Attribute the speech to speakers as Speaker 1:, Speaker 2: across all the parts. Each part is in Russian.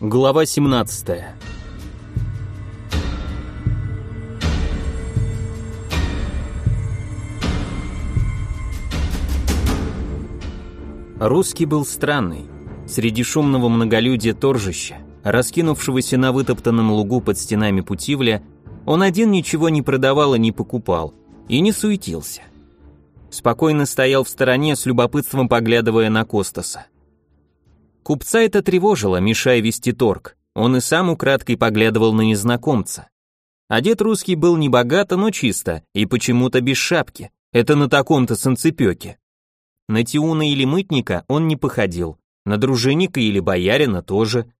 Speaker 1: Глава 17. Русский был странный. Среди шумного многолюдия торжища, раскинувшегося на вытоптанном лугу под стенами Путивля, он один ничего не продавал и не покупал, и не суетился. Спокойно стоял в стороне, с любопытством поглядывая на Костаса. Купца это тревожило, мешая вести торг. Он и сам украдкой поглядывал на незнакомца. Одет русский был не богато, но чисто, и почему-то без шапки. Это на таком-то санцепёке. На Тиуна или мытника он не походил, на дружинника или боярина тоже.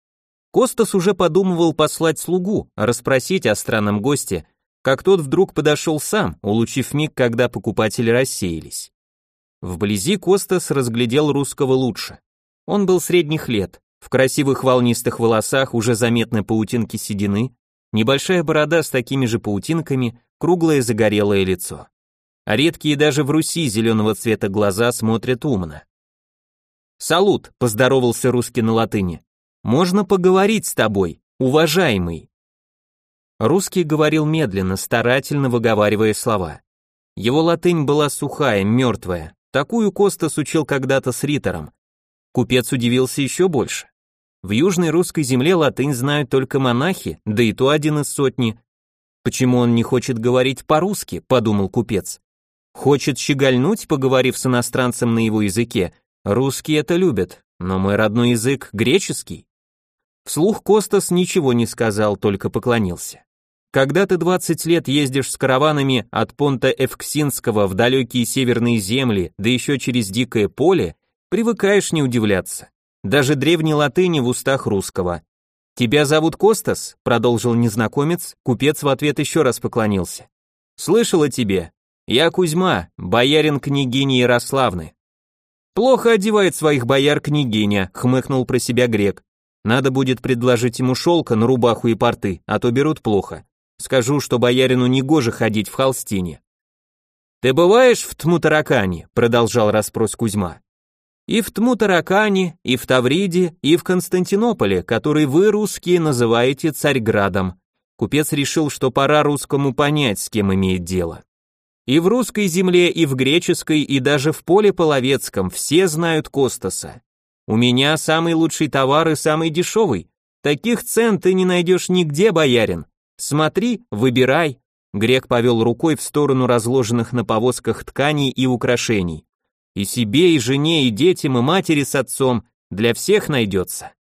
Speaker 1: Костас уже подумывал послать слугу, расспросить о странном госте, как тот вдруг подошел сам, улучив миг, когда покупатели рассеялись. Вблизи Костас разглядел русского лучше. Он был средних лет, в красивых волнистых волосах уже заметны паутинки седины, небольшая борода с такими же паутинками, круглое загорелое лицо. А редкие даже в Руси зеленого цвета глаза смотрят умно. «Салут», — поздоровался русский на латыни. «Можно поговорить с тобой, уважаемый». Русский говорил медленно, старательно выговаривая слова. Его латынь была сухая, мертвая. Такую Костас учил когда-то с Ритором, Купец удивился еще больше. В южной русской земле латынь знают только монахи, да и то один из сотни. Почему он не хочет говорить по-русски, подумал купец. Хочет щегольнуть, поговорив с иностранцем на его языке. Русские это любят, но мой родной язык греческий. Вслух Костас ничего не сказал, только поклонился. Когда ты 20 лет ездишь с караванами от понта Эвксинского в далекие северные земли, да еще через дикое поле, Привыкаешь не удивляться. Даже древней латыни в устах русского. «Тебя зовут Костас?» — продолжил незнакомец, купец в ответ еще раз поклонился. «Слышал о тебе. Я Кузьма, боярин княгини Ярославны». «Плохо одевает своих бояр княгиня», — хмыкнул про себя грек. «Надо будет предложить ему шелка на рубаху и порты, а то берут плохо. Скажу, что боярину негоже ходить в холстине». «Ты бываешь в Тмутаракане?» — продолжал расспрос Кузьма. И в Тмутаракане, и в Тавриде, и в Константинополе, который вы, русские, называете Царьградом. Купец решил, что пора русскому понять, с кем имеет дело. И в русской земле, и в греческой, и даже в поле половецком все знают Костаса. У меня самый лучший товар и самый дешевый. Таких цен ты не найдешь нигде, боярин. Смотри, выбирай. Грек повел рукой в сторону разложенных на повозках тканей и украшений. И себе, и жене, и детям, и матери с отцом, для всех найдется.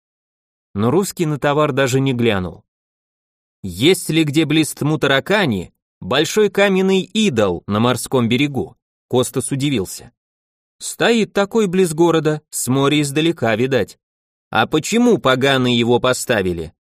Speaker 1: Но русский на товар даже не глянул. Есть ли где близ Тмутаракани большой каменный идол на морском берегу? Костас удивился. Стоит такой близ города, с моря издалека, видать. А почему поганые его поставили?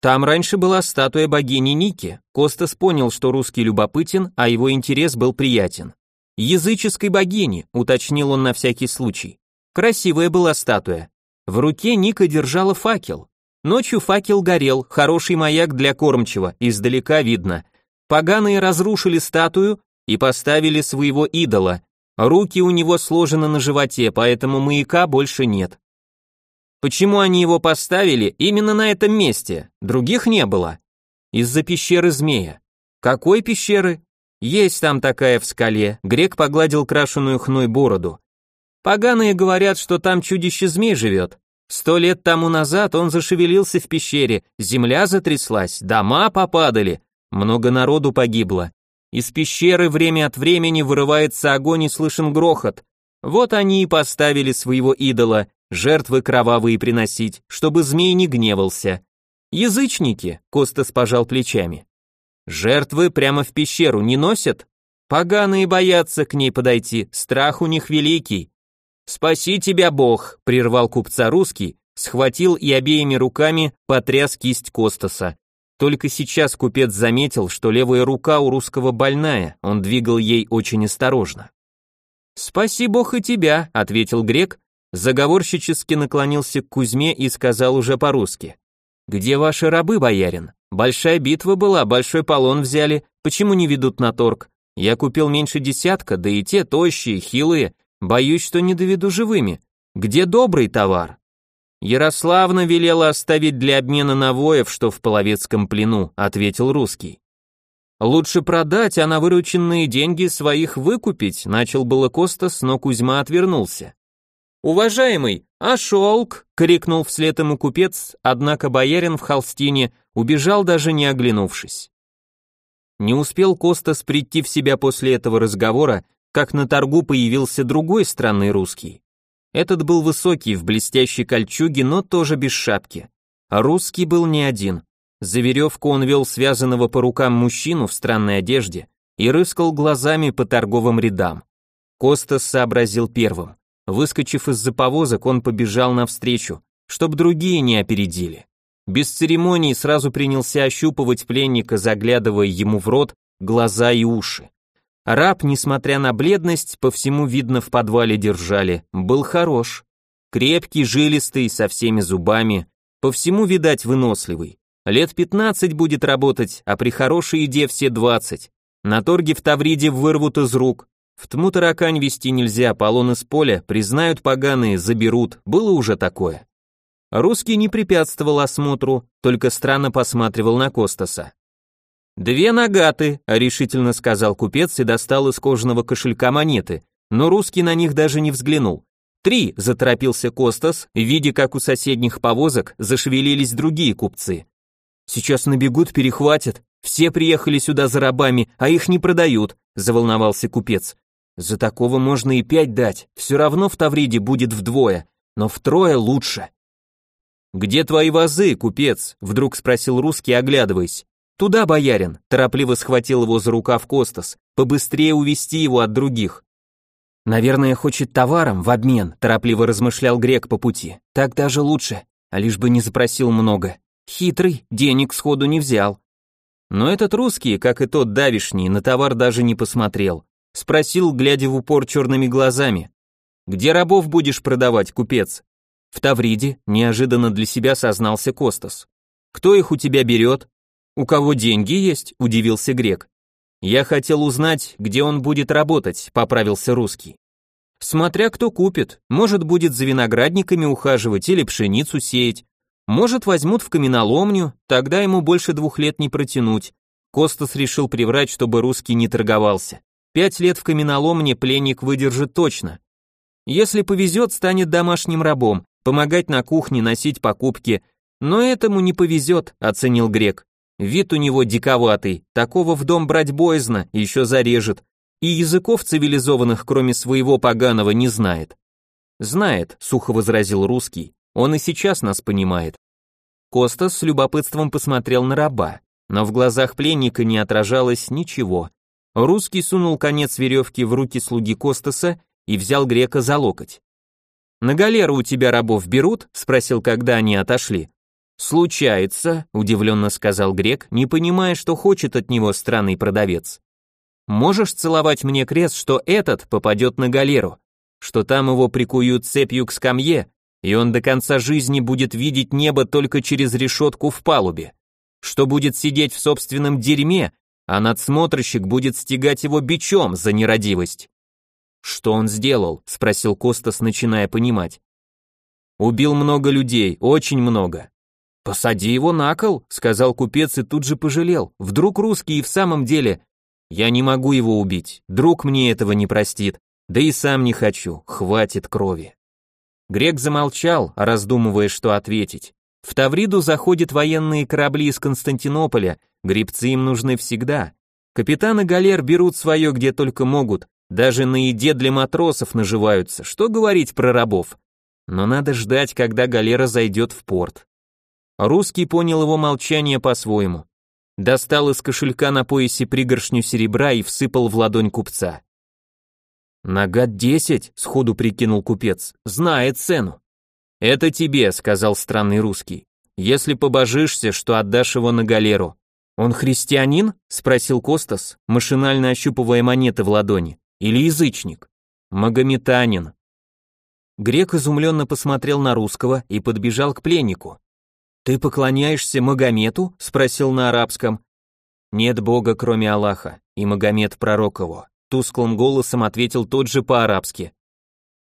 Speaker 1: Там раньше была статуя богини Ники. Костас понял, что русский любопытен, а его интерес был приятен. Языческой богини, уточнил он на всякий случай. Красивая была статуя. В руке Ника держала факел. Ночью факел горел, хороший маяк для кормчего, издалека видно. Поганые разрушили статую и поставили своего идола. Руки у него сложены на животе, поэтому маяка больше нет. Почему они его поставили именно на этом месте? Других не было. Из-за пещеры змея. Какой пещеры? Есть там такая в скале. Грек погладил крашеную хной бороду. Поганые говорят, что там чудище змей живет. Сто лет тому назад он зашевелился в пещере, земля затряслась, дома попадали, много народу погибло. Из пещеры время от времени вырывается огонь и слышен грохот. Вот они и поставили своего идола, жертвы кровавые приносить, чтобы змей не гневался. Язычники, Костас пожал плечами. Жертвы прямо в пещеру не носят? Поганые боятся к ней подойти, страх у них великий. Спаси тебя Бог, прервал купца русский, схватил и обеими руками потряс кисть Костаса. Только сейчас купец заметил, что левая рука у русского больная, он двигал ей очень осторожно. «Спаси Бог и тебя», — ответил грек, заговорщически наклонился к Кузьме и сказал уже по-русски. «Где ваши рабы, боярин? Большая битва была, большой полон взяли, почему не ведут на торг? Я купил меньше десятка, да и те тощие, хилые, боюсь, что не доведу живыми. Где добрый товар?» Ярославна велела оставить для обмена на воев, что в половецком плену, ответил русский. Лучше продать, а на вырученные деньги своих выкупить, начал было Костас, но Кузьма отвернулся. «Уважаемый, а шелк?» — крикнул вслед ему купец, однако боярин в холстине убежал даже не оглянувшись. Не успел Костас прийти в себя после этого разговора, как на торгу появился другой странный русский. Этот был высокий, в блестящей кольчуге, но тоже без шапки. А русский был не один. За веревку он вел связанного по рукам мужчину в странной одежде и рыскал глазами по торговым рядам. Костас сообразил первым. Выскочив из-за повозок, он побежал навстречу, чтоб другие не опередили. Без церемоний сразу принялся ощупывать пленника, заглядывая ему в рот, глаза и уши. Раб, несмотря на бледность, по всему видно в подвале держали, был хорош. Крепкий, жилистый, со всеми зубами, по всему, видать, выносливый. Лет пятнадцать будет работать, а при хорошей еде все двадцать. На торге в Тавриде вырвут из рук. В тму таракань вести нельзя, полон из поля, признают поганые, заберут, было уже такое. Русский не препятствовал осмотру, только странно посматривал на Костаса. «Две нагаты», — решительно сказал купец и достал из кожаного кошелька монеты, но русский на них даже не взглянул. «Три», — заторопился Костас, видя, как у соседних повозок зашевелились другие купцы. «Сейчас набегут, перехватят. Все приехали сюда за рабами, а их не продают», — заволновался купец. «За такого можно и пять дать, все равно в Тавриде будет вдвое, но втрое лучше». «Где твои вазы, купец?» — вдруг спросил русский, оглядываясь. «Туда, боярин!» – торопливо схватил его за рукав Костас, побыстрее увести его от других. «Наверное, хочет товаром в обмен», – торопливо размышлял грек по пути. «Так даже лучше, а лишь бы не запросил много. Хитрый, денег сходу не взял». Но этот русский, как и тот давишний, на товар даже не посмотрел. Спросил, глядя в упор черными глазами. «Где рабов будешь продавать, купец?» «В Тавриде», – неожиданно для себя сознался Костас. «Кто их у тебя берет?» «У кого деньги есть?» – удивился грек. «Я хотел узнать, где он будет работать», – поправился русский. «Смотря кто купит, может будет за виноградниками ухаживать или пшеницу сеять, может возьмут в каменоломню, тогда ему больше двух лет не протянуть». Костас решил приврать, чтобы русский не торговался. Пять лет в каменоломне пленник выдержит точно. Если повезет, станет домашним рабом, помогать на кухне, носить покупки. Но этому не повезет, оценил грек. Вид у него диковатый, такого в дом брать боязно, еще зарежет. И языков цивилизованных, кроме своего поганого, не знает. Знает, сухо возразил русский, он и сейчас нас понимает. Костас с любопытством посмотрел на раба, но в глазах пленника не отражалось ничего. Русский сунул конец веревки в руки слуги Костаса и взял грека за локоть. «На галеру у тебя рабов берут?» — спросил, когда они отошли. «Случается», — удивленно сказал грек, не понимая, что хочет от него странный продавец. «Можешь целовать мне крест, что этот попадет на галеру, что там его прикуют цепью к скамье, и он до конца жизни будет видеть небо только через решетку в палубе, что будет сидеть в собственном дерьме, а надсмотрщик будет стегать его бичом за нерадивость». «Что он сделал?» — спросил Костас, начиная понимать. «Убил много людей, очень много. «Посади его на кол», — сказал купец и тут же пожалел. Вдруг русский и в самом деле... Я не могу его убить, друг мне этого не простит, да и сам не хочу, хватит крови. Грек замолчал, раздумывая, что ответить. В Тавриду заходят военные корабли из Константинополя, грибцы им нужны всегда. Капитаны галер берут свое где только могут, даже на еде для матросов наживаются, что говорить про рабов. Но надо ждать, когда галера зайдет в порт. Русский понял его молчание по-своему. Достал из кошелька на поясе пригоршню серебра и всыпал в ладонь купца. «Нагад десять», — сходу прикинул купец, — «знает цену». «Это тебе», — сказал странный русский. «Если побожишься, что отдашь его на галеру». «Он христианин?» — спросил Костас, машинально ощупывая монеты в ладони. «Или язычник?» «Магометанин». Грек изумленно посмотрел на русского и подбежал к пленнику. «Ты поклоняешься Магомету?» — спросил на арабском. «Нет Бога, кроме Аллаха, и Магомед пророк его», — тусклым голосом ответил тот же по-арабски.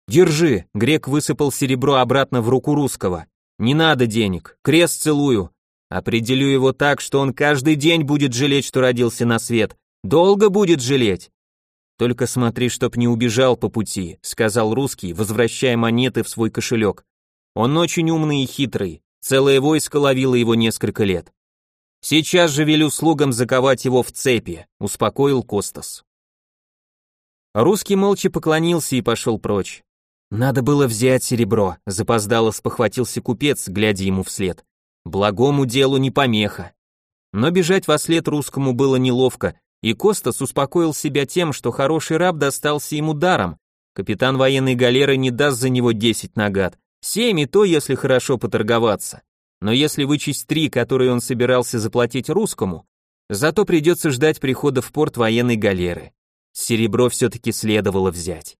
Speaker 1: «Держи!» — грек высыпал серебро обратно в руку русского. Не надо денег, крест целую. Определю его так, что он каждый день будет жалеть, что родился на свет. Долго будет жалеть. Только смотри, чтоб не убежал по пути, сказал русский, возвращая монеты в свой кошелек. Он очень умный и хитрый. Целое войско ловило его несколько лет. Сейчас же велю слугам заковать его в цепи, успокоил Костас. Русский молча поклонился и пошел прочь. Надо было взять серебро, запоздало спохватился купец, глядя ему вслед. Благому делу не помеха. Но бежать во след русскому было неловко, и Костас успокоил себя тем, что хороший раб достался ему даром. Капитан военной галеры не даст за него десять нагад, семь и то, если хорошо поторговаться. Но если вычесть три, которые он собирался заплатить русскому, зато придется ждать прихода в порт военной галеры. Серебро все-таки следовало взять.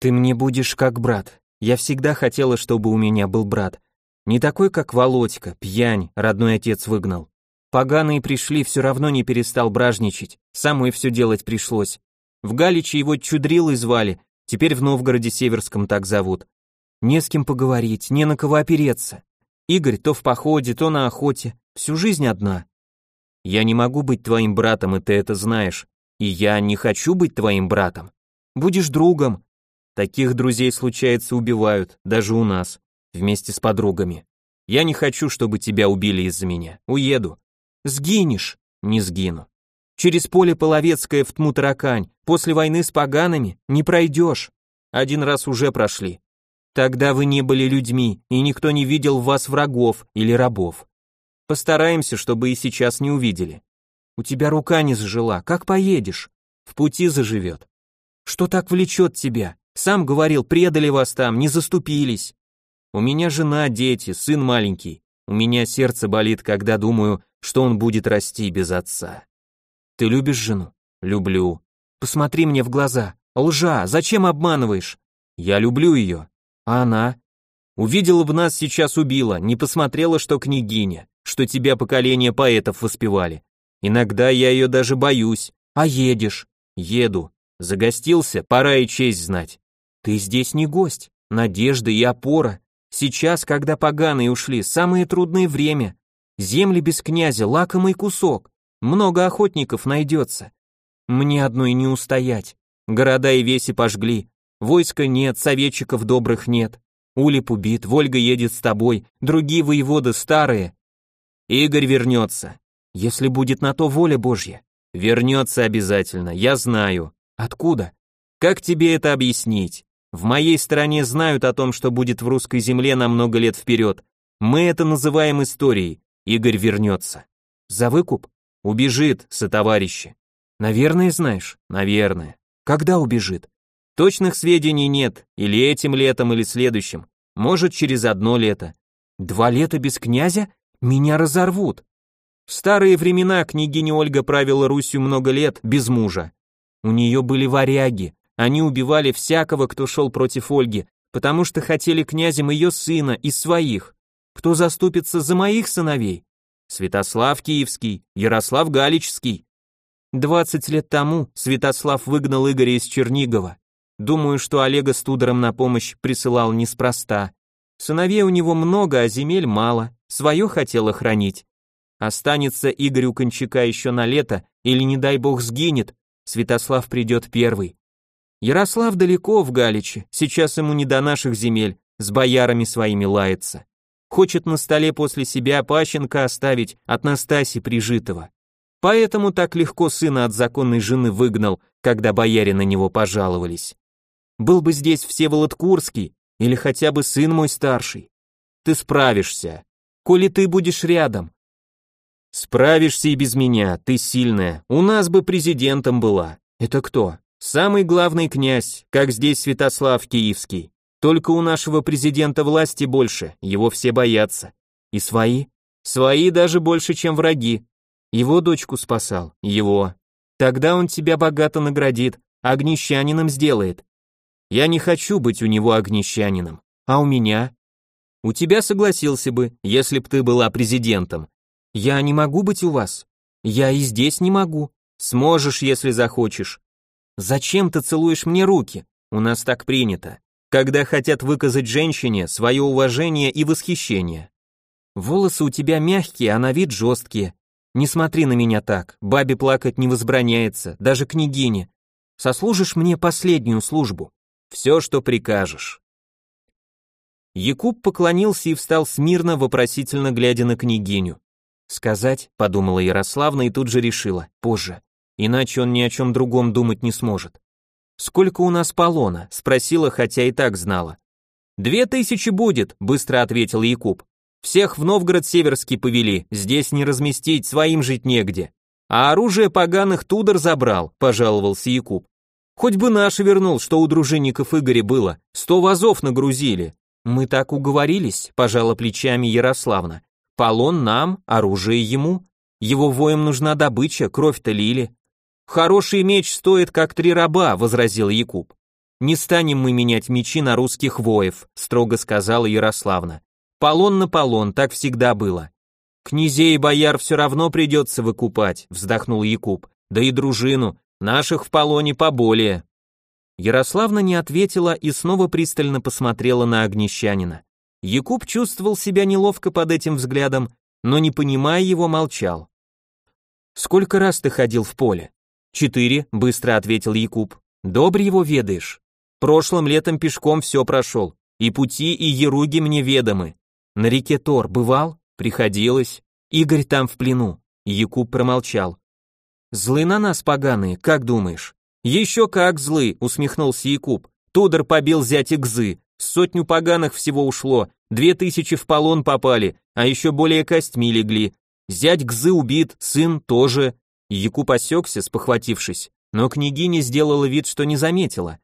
Speaker 1: Ты мне будешь как брат. Я всегда хотела, чтобы у меня был брат. Не такой, как Володька, пьянь, родной отец выгнал. Поганые пришли, все равно не перестал бражничать, самой все делать пришлось. В Галиче его Чудрилой звали, теперь в Новгороде Северском так зовут. Не с кем поговорить, не на кого опереться. Игорь то в походе, то на охоте, всю жизнь одна. Я не могу быть твоим братом, и ты это знаешь. И я не хочу быть твоим братом. Будешь другом, Таких друзей, случается, убивают, даже у нас, вместе с подругами. Я не хочу, чтобы тебя убили из-за меня. Уеду. Сгинешь. Не сгину. Через поле Половецкое в тму таракань, после войны с погаными, не пройдешь. Один раз уже прошли. Тогда вы не были людьми, и никто не видел в вас врагов или рабов. Постараемся, чтобы и сейчас не увидели. У тебя рука не зажила, как поедешь? В пути заживет. Что так влечет тебя? Сам говорил, предали вас там, не заступились. У меня жена, дети, сын маленький. У меня сердце болит, когда думаю, что он будет расти без отца. Ты любишь жену? Люблю. Посмотри мне в глаза. Лжа, зачем обманываешь? Я люблю ее. А она? Увидела бы нас сейчас убила, не посмотрела, что княгиня, что тебя поколение поэтов воспевали. Иногда я ее даже боюсь. А едешь? Еду. Загостился, пора и честь знать. Ты здесь не гость, надежда и опора. Сейчас, когда поганые ушли, самое трудное время. Земли без князя, лакомый кусок. Много охотников найдется. Мне одной не устоять. Города и веси пожгли. Войска нет, советчиков добрых нет. Улип убит, Вольга едет с тобой, другие воеводы старые. Игорь вернется. Если будет на то воля Божья. Вернется обязательно, я знаю. Откуда? Как тебе это объяснить? В моей стране знают о том, что будет в русской земле на много лет вперед. Мы это называем историей. Игорь вернется. За выкуп? Убежит, сотоварищи. Наверное, знаешь? Наверное. Когда убежит? Точных сведений нет, или этим летом, или следующим. Может, через одно лето. Два лета без князя? Меня разорвут. В старые времена княгиня Ольга правила Русью много лет без мужа. У нее были варяги, они убивали всякого, кто шел против Ольги, потому что хотели князем ее сына и своих. Кто заступится за моих сыновей? Святослав Киевский, Ярослав Галичский. Двадцать лет тому Святослав выгнал Игоря из Чернигова. Думаю, что Олега с Тудором на помощь присылал неспроста. Сыновей у него много, а земель мало, свое хотел охранить. Останется Игорь у Кончака еще на лето, или, не дай бог, сгинет, Святослав придет первый. Ярослав далеко в Галиче, сейчас ему не до наших земель, с боярами своими лается. Хочет на столе после себя пащенка оставить от Настаси Прижитого. Поэтому так легко сына от законной жены выгнал, когда бояре на него пожаловались. Был бы здесь Всеволод Курский, или хотя бы сын мой старший. Ты справишься, коли ты будешь рядом, Справишься и без меня, ты сильная. У нас бы президентом была. Это кто? Самый главный князь, как здесь Святослав Киевский. Только у нашего президента власти больше, его все боятся. И свои? Свои даже больше, чем враги. Его дочку спасал, его. Тогда он тебя богато наградит, огнещанином сделает. Я не хочу быть у него огнещанином, а у меня? У тебя согласился бы, если б ты была президентом, я не могу быть у вас. Я и здесь не могу. Сможешь, если захочешь. Зачем ты целуешь мне руки? У нас так принято. когда хотят выказать женщине свое уважение и восхищение. Волосы у тебя мягкие, а на вид жесткие. Не смотри на меня так, бабе плакать не возбраняется, даже княгине. Сослужишь мне последнюю службу. Все, что прикажешь. Якуб поклонился и встал смирно, вопросительно глядя на княгиню. Сказать, подумала Ярославна и тут же решила, позже, иначе он ни о чем другом думать не сможет. «Сколько у нас полона?» — спросила, хотя и так знала. «Две тысячи будет», — быстро ответил Якуб. «Всех в Новгород Северский повели, здесь не разместить, своим жить негде. А оружие поганых Тудор забрал», — пожаловался Якуб. «Хоть бы наше вернул, что у дружинников Игоря было, сто вазов нагрузили». «Мы так уговорились», — пожала плечами Ярославна. Полон нам, оружие ему. Его воям нужна добыча, кровь-то лили. Хороший меч стоит как три раба, возразил Якуб. Не станем мы менять мечи на русских воев, строго сказала Ярославна. Полон на полон, так всегда было. Князей и бояр все равно придется выкупать, вздохнул Якуб. Да и дружину, наших в полоне поболее. Ярославна не ответила и снова пристально посмотрела на огнещанина. Якуб чувствовал себя неловко под этим взглядом, но не понимая его, молчал. «Сколько раз ты ходил в поле?» «Четыре», — быстро ответил Якуб. «Добре его ведаешь. Прошлым летом пешком все прошел, и пути, и еруги мне ведомы. На реке Тор бывал? Приходилось. Игорь там в плену». Якуб промолчал. «Злы на нас поганые, как думаешь?» «Еще как злы», — усмехнулся Якуб. Тудор побил зять Игзы, Сотню поганых всего ушло, две тысячи в полон попали, а еще более костьми легли. Зять Гзы убит, сын тоже. Якуб осекся, спохватившись, но княгиня сделала вид, что не заметила.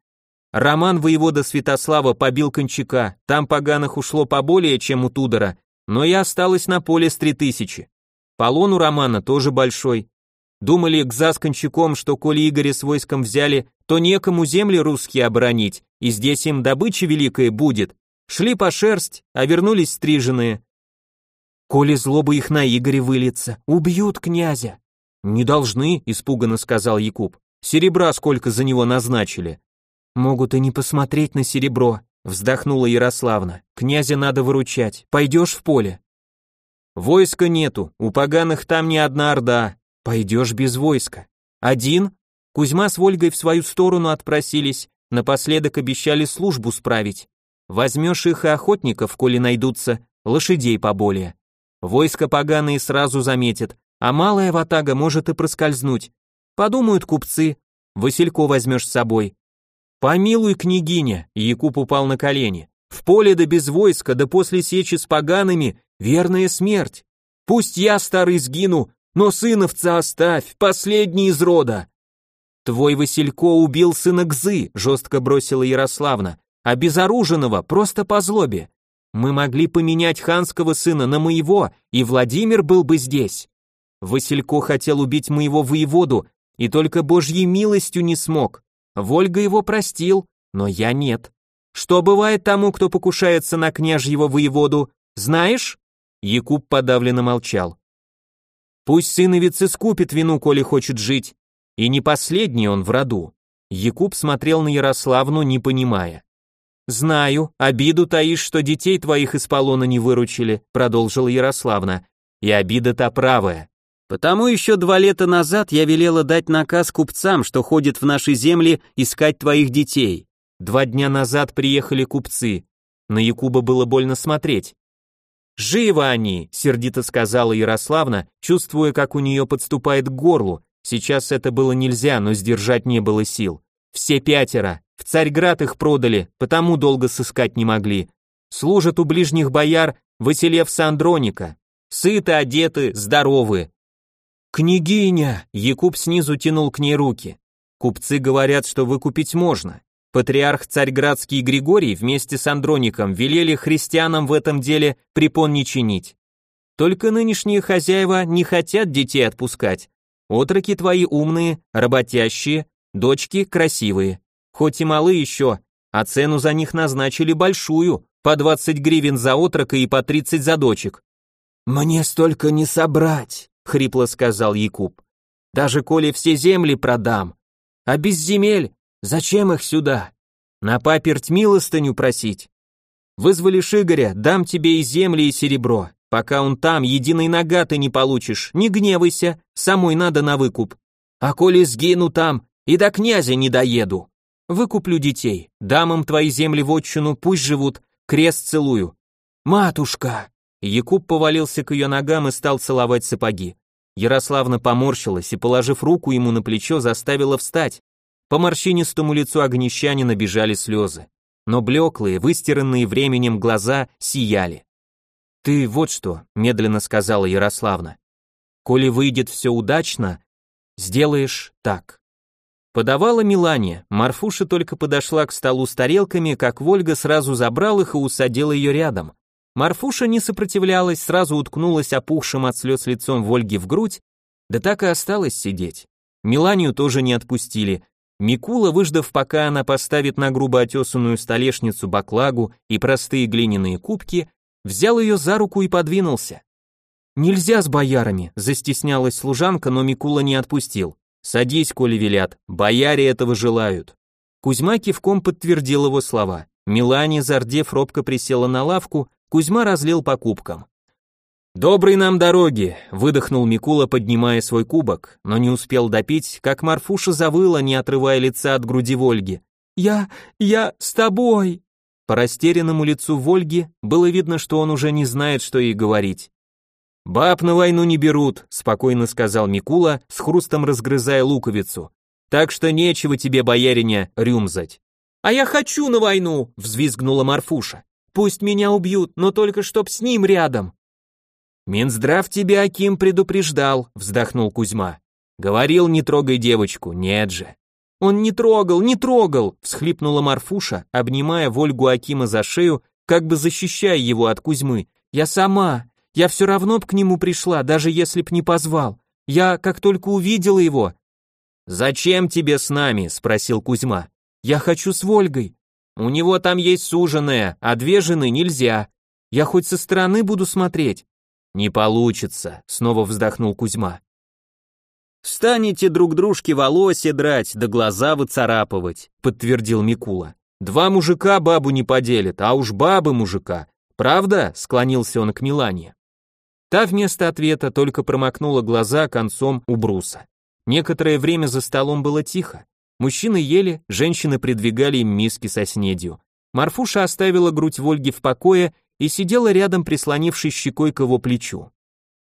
Speaker 1: Роман воевода Святослава побил Кончака, там поганых ушло поболее, чем у Тудора, но и осталось на поле с три тысячи. Полон у Романа тоже большой. Думали Гза с Кончаком, что коли Игоря с войском взяли, то некому земли русские оборонить, и здесь им добыча великая будет. Шли по шерсть, а вернулись стриженные. Коли злоба их на Игоре выльется, убьют князя. Не должны, испуганно сказал Якуб. Серебра сколько за него назначили. Могут и не посмотреть на серебро, вздохнула Ярославна. Князя надо выручать. Пойдешь в поле? Войска нету, у поганых там не одна орда. Пойдешь без войска. Один? Кузьма с Вольгой в свою сторону отпросились, Напоследок обещали службу справить. Возьмешь их и охотников, коли найдутся, лошадей поболее. Войско поганые сразу заметят, а малая ватага может и проскользнуть. Подумают купцы, Василько возьмешь с собой. Помилуй, княгиня, Якуб упал на колени. В поле да без войска, да после сечи с погаными, верная смерть. Пусть я, старый, сгину, но сыновца оставь, последний из рода. «Твой Василько убил сына Гзы», — жестко бросила Ярославна, «обезоруженного, просто по злобе. Мы могли поменять ханского сына на моего, и Владимир был бы здесь. Василько хотел убить моего воеводу, и только Божьей милостью не смог. Вольга его простил, но я нет. Что бывает тому, кто покушается на княжьего воеводу, знаешь?» Якуб подавленно молчал. «Пусть сыновец искупит вину, коли хочет жить, и не последний он в роду. Якуб смотрел на Ярославну, не понимая. «Знаю, обиду таишь, что детей твоих из полона не выручили», продолжила Ярославна. «И обида-то правая. Потому еще два лета назад я велела дать наказ купцам, что ходят в наши земли искать твоих детей. Два дня назад приехали купцы. На Якуба было больно смотреть. «Живо они!» — сердито сказала Ярославна, чувствуя, как у нее подступает к горлу, Сейчас это было нельзя, но сдержать не было сил. Все пятеро. В Царьград их продали, потому долго сыскать не могли. Служат у ближних бояр Василевса Андроника. Сыты, одеты, здоровы. «Княгиня!» — Якуб снизу тянул к ней руки. Купцы говорят, что выкупить можно. Патриарх Царьградский Григорий вместе с Андроником велели христианам в этом деле препон не чинить. Только нынешние хозяева не хотят детей отпускать, Отроки твои умные, работящие, дочки красивые. Хоть и малы еще, а цену за них назначили большую, по 20 гривен за отрока и по 30 за дочек. Мне столько не собрать, хрипло сказал Якуб. Даже коли все земли продам. А без земель, зачем их сюда? На паперть милостыню просить. Вызволишь Игоря, дам тебе и земли, и серебро. Пока он там, единой нога ты не получишь. Не гневайся, самой надо на выкуп. А коли сгину там, и до князя не доеду. Выкуплю детей, дам им твои земли в отчину, пусть живут, крест целую. Матушка! Якуб повалился к ее ногам и стал целовать сапоги. Ярославна поморщилась и, положив руку ему на плечо, заставила встать. По морщинистому лицу огнещанина бежали слезы. Но блеклые, выстиранные временем глаза сияли. «Ты вот что», — медленно сказала Ярославна. «Коли выйдет все удачно, сделаешь так». Подавала Милане, Марфуша только подошла к столу с тарелками, как Вольга сразу забрал их и усадил ее рядом. Марфуша не сопротивлялась, сразу уткнулась опухшим от слез лицом Вольги в грудь, да так и осталась сидеть. Миланию тоже не отпустили. Микула, выждав, пока она поставит на грубо отесанную столешницу баклагу и простые глиняные кубки, взял ее за руку и подвинулся. «Нельзя с боярами», — застеснялась служанка, но Микула не отпустил. «Садись, коли велят, бояре этого желают». Кузьма кивком подтвердил его слова. Милане, зардев, робко присела на лавку, Кузьма разлил по кубкам. «Доброй нам дороги!» — выдохнул Микула, поднимая свой кубок, но не успел допить, как Марфуша завыла, не отрывая лица от груди Вольги. «Я... я с тобой!» По растерянному лицу Вольги было видно, что он уже не знает, что ей говорить. «Баб на войну не берут», — спокойно сказал Микула, с хрустом разгрызая луковицу. «Так что нечего тебе, бояриня, рюмзать». «А я хочу на войну!» — взвизгнула Марфуша. «Пусть меня убьют, но только чтоб с ним рядом». «Минздрав тебя, Аким, предупреждал», — вздохнул Кузьма. «Говорил, не трогай девочку, нет же». «Он не трогал, не трогал!» — всхлипнула Марфуша, обнимая Вольгу Акима за шею, как бы защищая его от Кузьмы. «Я сама, я все равно б к нему пришла, даже если б не позвал. Я, как только увидела его...» «Зачем тебе с нами?» — спросил Кузьма. «Я хочу с Вольгой. У него там есть суженая, а две жены нельзя. Я хоть со стороны буду смотреть». «Не получится», — снова вздохнул Кузьма. «Станете друг дружке волосы драть, да глаза выцарапывать», — подтвердил Микула. «Два мужика бабу не поделят, а уж бабы мужика. Правда?» — склонился он к Милане. Та вместо ответа только промокнула глаза концом у бруса. Некоторое время за столом было тихо. Мужчины ели, женщины придвигали им миски со снедью. Марфуша оставила грудь Вольги в покое и сидела рядом, прислонившись щекой к его плечу.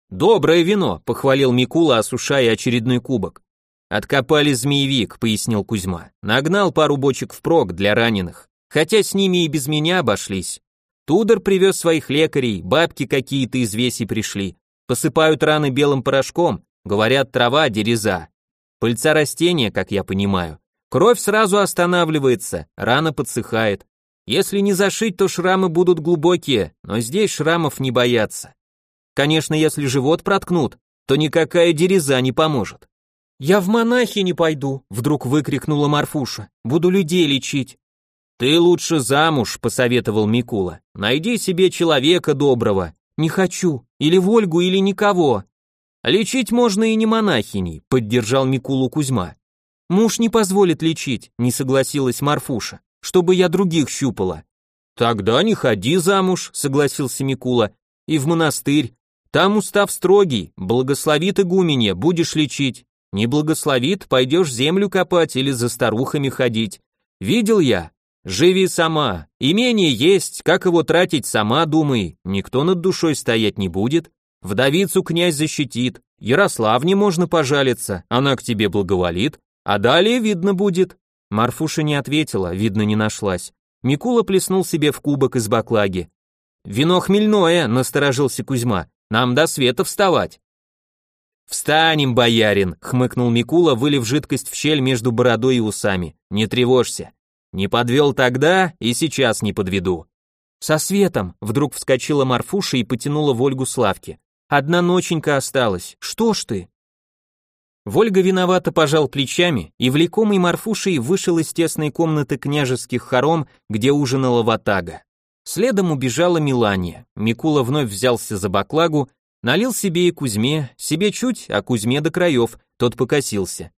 Speaker 1: «Доброе вино», — похвалил Микула, осушая очередной кубок. «Откопали змеевик», — пояснил Кузьма. «Нагнал пару бочек впрок для раненых. Хотя с ними и без меня обошлись. Тудор привез своих лекарей, бабки какие-то из веси пришли. Посыпают раны белым порошком, говорят, трава, дереза. Пыльца растения, как я понимаю. Кровь сразу останавливается, рана подсыхает. Если не зашить, то шрамы будут глубокие, но здесь шрамов не боятся. Конечно, если живот проткнут, то никакая дереза не поможет. «Я в монахи не пойду», — вдруг выкрикнула Марфуша. «Буду людей лечить». «Ты лучше замуж», — посоветовал Микула. «Найди себе человека доброго». «Не хочу. Или Вольгу, или никого». «Лечить можно и не монахиней», — поддержал Микулу Кузьма. «Муж не позволит лечить», — не согласилась Марфуша, «чтобы я других щупала». «Тогда не ходи замуж», — согласился Микула, — «и в монастырь. Там устав строгий, благословит игуменье, будешь лечить. Не благословит, пойдешь землю копать или за старухами ходить. Видел я, Живи сама. Имение есть, как его тратить, сама думай. Никто над душой стоять не будет. Вдовицу князь защитит. Ярославне можно пожалиться, она к тебе благоволит. А далее видно будет. Марфуша не ответила, видно не нашлась. Микула плеснул себе в кубок из баклаги. «Вино хмельное», — насторожился Кузьма. «Нам до света вставать». «Встанем, боярин», — хмыкнул Микула, вылив жидкость в щель между бородой и усами. «Не тревожься. Не подвел тогда и сейчас не подведу. Со светом вдруг вскочила Марфуша и потянула Вольгу Славки. Одна ноченька осталась. Что ж ты? Вольга виновато пожал плечами и влекомый Марфушей вышел из тесной комнаты княжеских хором, где ужинала ватага. Следом убежала Милания. Микула вновь взялся за баклагу, налил себе и Кузьме, себе чуть, а Кузьме до краев, тот покосился.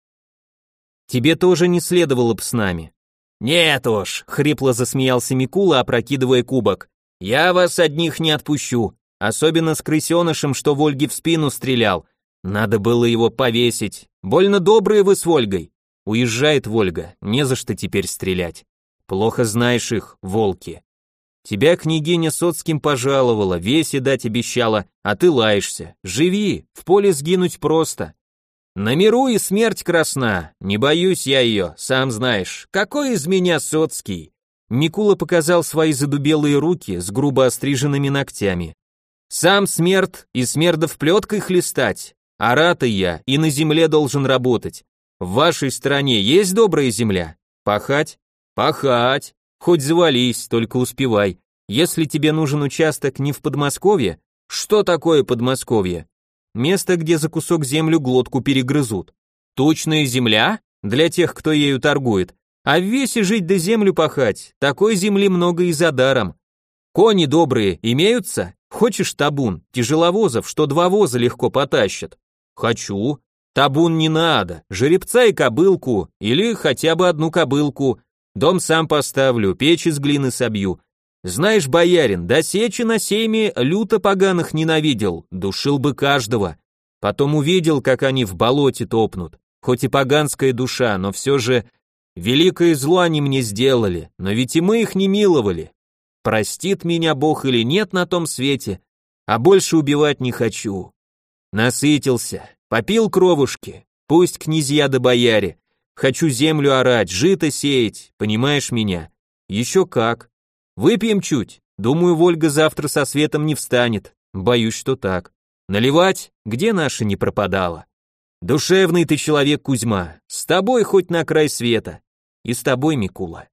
Speaker 1: «Тебе тоже не следовало б с нами. Нет уж, хрипло засмеялся Микула, опрокидывая кубок. Я вас одних не отпущу, особенно с крысенышем, что Вольге в спину стрелял. Надо было его повесить. Больно добрые вы с Вольгой. Уезжает Вольга, не за что теперь стрелять. Плохо знаешь их, волки. Тебя княгиня Соцким пожаловала, весе дать обещала, а ты лаешься. Живи, в поле сгинуть просто. На миру и смерть красна, не боюсь я ее, сам знаешь. Какой из меня Соцкий? Микула показал свои задубелые руки с грубо остриженными ногтями. Сам смерть и смердов плеткой хлестать. Арата я и на земле должен работать. В вашей стране есть добрая земля? Пахать? Пахать. Хоть завались, только успевай. Если тебе нужен участок не в Подмосковье, что такое Подмосковье? Место, где за кусок землю глотку перегрызут. Точная земля? Для тех, кто ею торгует. А в весе жить да землю пахать, такой земли много и за даром. Кони добрые имеются? Хочешь табун, тяжеловозов, что два воза легко потащат? Хочу. Табун не надо, жеребца и кобылку, или хотя бы одну кобылку, Дом сам поставлю, печь из глины собью. Знаешь, боярин, до сечи на сейме люто поганых ненавидел, душил бы каждого. Потом увидел, как они в болоте топнут. Хоть и поганская душа, но все же великое зло они мне сделали, но ведь и мы их не миловали. Простит меня Бог или нет на том свете, а больше убивать не хочу. Насытился, попил кровушки, пусть князья да бояре, Хочу землю орать, жито сеять, понимаешь меня? Еще как. Выпьем чуть. Думаю, Вольга завтра со светом не встанет. Боюсь, что так. Наливать? Где наша не пропадала? Душевный ты человек, Кузьма. С тобой хоть на край света. И с тобой, Микула.